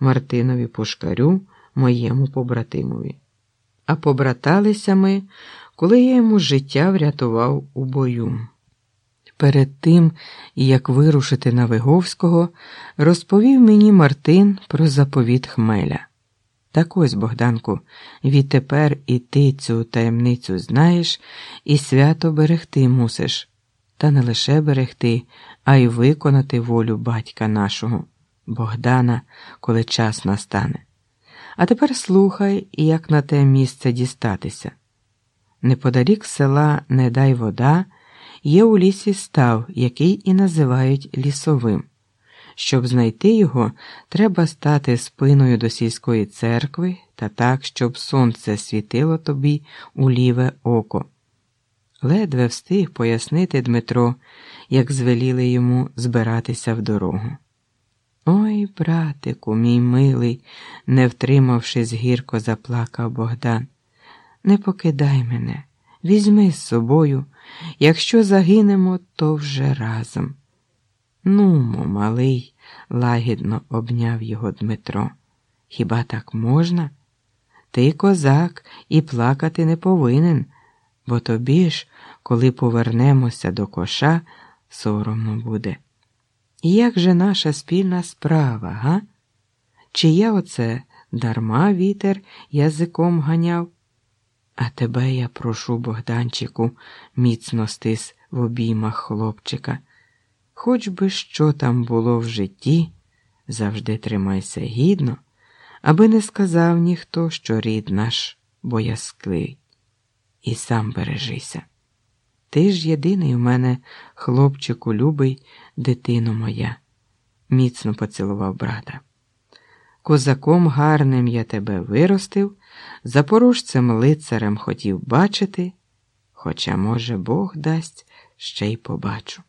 Мартинові Пушкарю, моєму побратимові. А побраталися ми, коли я йому життя врятував у бою. Перед тим, як вирушити на Виговського, розповів мені Мартин про заповіт Хмеля. Так ось, Богданку, відтепер і ти цю таємницю знаєш, і свято берегти мусиш, та не лише берегти, а й виконати волю батька нашого, Богдана, коли час настане. А тепер слухай, як на те місце дістатися. Неподалік села Не дай вода є у лісі став, який і називають лісовим. Щоб знайти його, треба стати спиною до сільської церкви та так, щоб сонце світило тобі у ліве око. Ледве встиг пояснити Дмитро, як звеліли йому збиратися в дорогу. Ой, братику, мій милий, не втримавшись, гірко заплакав Богдан. Не покидай мене, візьми з собою. Якщо загинемо, то вже разом. Нумо, малий, лагідно обняв його Дмитро. Хіба так можна? Ти козак і плакати не повинен, бо тобі ж, коли повернемося до коша, соромно буде. Як же наша спільна справа, га? Чи я оце дарма вітер язиком ганяв? А тебе я прошу, Богданчику, міцно стис в обіймах хлопчика. Хоч би що там було в житті, завжди тримайся гідно, аби не сказав ніхто, що рід наш боязкливий. І сам бережися. Ти ж єдиний у мене, хлопчику, любий, дитино моя, міцно поцілував брата. Козаком гарним я тебе виростив, запорожцем лицарем хотів бачити, хоча, може, Бог дасть, ще й побачу.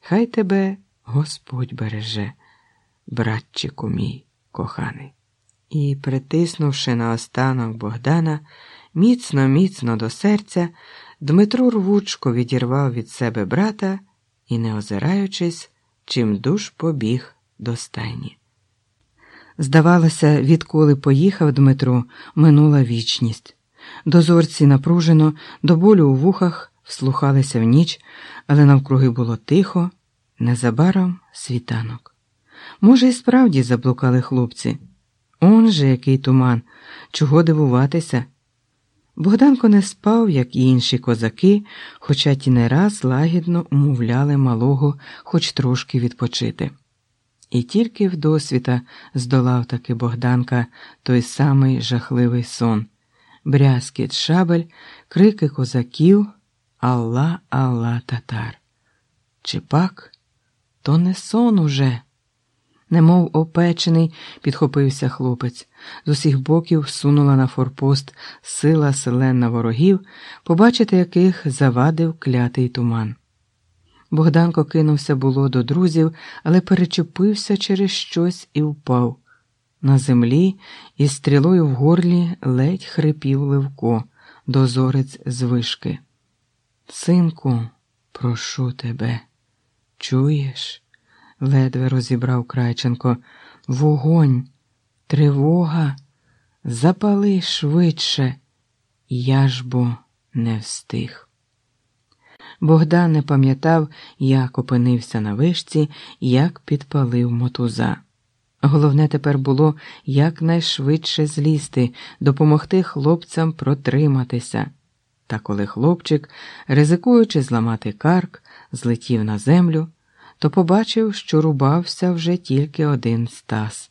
Хай тебе Господь береже, братчику мій коханий. І, притиснувши наостанок Богдана, міцно, міцно до серця, Дмитро рвучко відірвав від себе брата і, не озираючись, чим душ побіг до стайні. Здавалося, відколи поїхав Дмитро, минула вічність. Дозорці напружено, до болю у вухах вслухалися в ніч, але навкруги було тихо, незабаром світанок. Може, і справді заблукали хлопці. Он же який туман, чого дивуватися. Богданко не спав, як і інші козаки, хоча ті не раз лагідно умовляли малого хоч трошки відпочити. І тільки вдосвіта здолав таки Богданка той самий жахливий сон, брязкіт шабель, крики козаків, Алла, Алла татар. Чи пак то не сон уже? Немов опечений, підхопився хлопець. З усіх боків сунула на форпост сила селена ворогів, побачити яких завадив клятий туман. Богданко кинувся було до друзів, але перечепився через щось і впав. На землі із стрілою в горлі ледь хрипів Левко, дозорець з вишки. Синку, прошу тебе, чуєш? Ледве розібрав Крайченко. Вогонь, тривога, запали швидше, я ж бо не встиг. Богдан не пам'ятав, як опинився на вишці, як підпалив мотуза. Головне тепер було якнайшвидше злізти, допомогти хлопцям протриматися. Та коли хлопчик, ризикуючи зламати карк, злетів на землю, то побачив, що рубався вже тільки один Стас.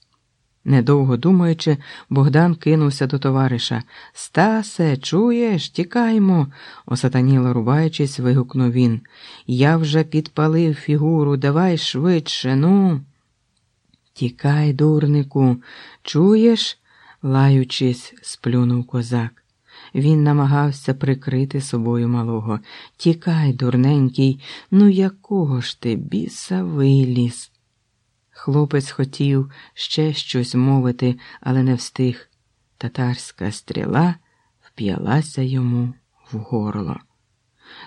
Недовго думаючи, Богдан кинувся до товариша. Стасе, чуєш, тікаймо, осатаніло рубаючись, вигукнув він. Я вже підпалив фігуру, давай швидше, ну. Тікай, дурнику, чуєш? лаючись, сплюнув козак. Він намагався прикрити собою малого. Тікай, дурненький, ну якого ж ти біса виліз? Хлопець хотів ще щось мовити, але не встиг. Татарська стріла вп'ялася йому в горло.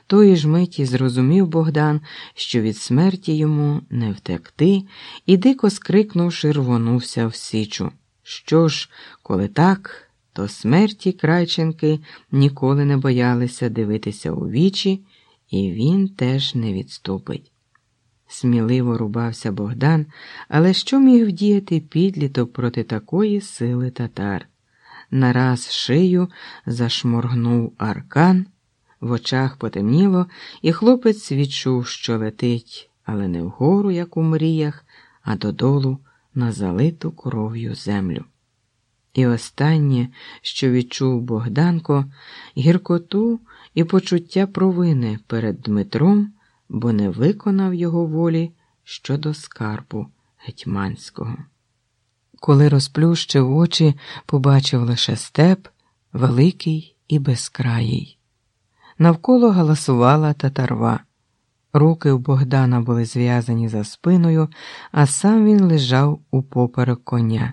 Тої ж миті зрозумів Богдан, що від смерті йому не втекти, і дико скрикнувши, рвонувся в січу. Що ж, коли так, то смерті Крайченки ніколи не боялися дивитися у вічі, і він теж не відступить. Сміливо рубався Богдан, але що міг вдіяти підліток проти такої сили татар? Нараз шию зашморгнув аркан, в очах потемніло, і хлопець відчув, що летить, але не вгору, як у мріях, а додолу на залиту кров'ю землю. І останнє, що відчув Богданко, гіркоту і почуття провини перед Дмитром, бо не виконав його волі щодо скарбу гетьманського. Коли розплющив очі, побачив лише степ, великий і безкраїй. Навколо галасувала татарва. Руки у Богдана були зв'язані за спиною, а сам він лежав упоперек коня.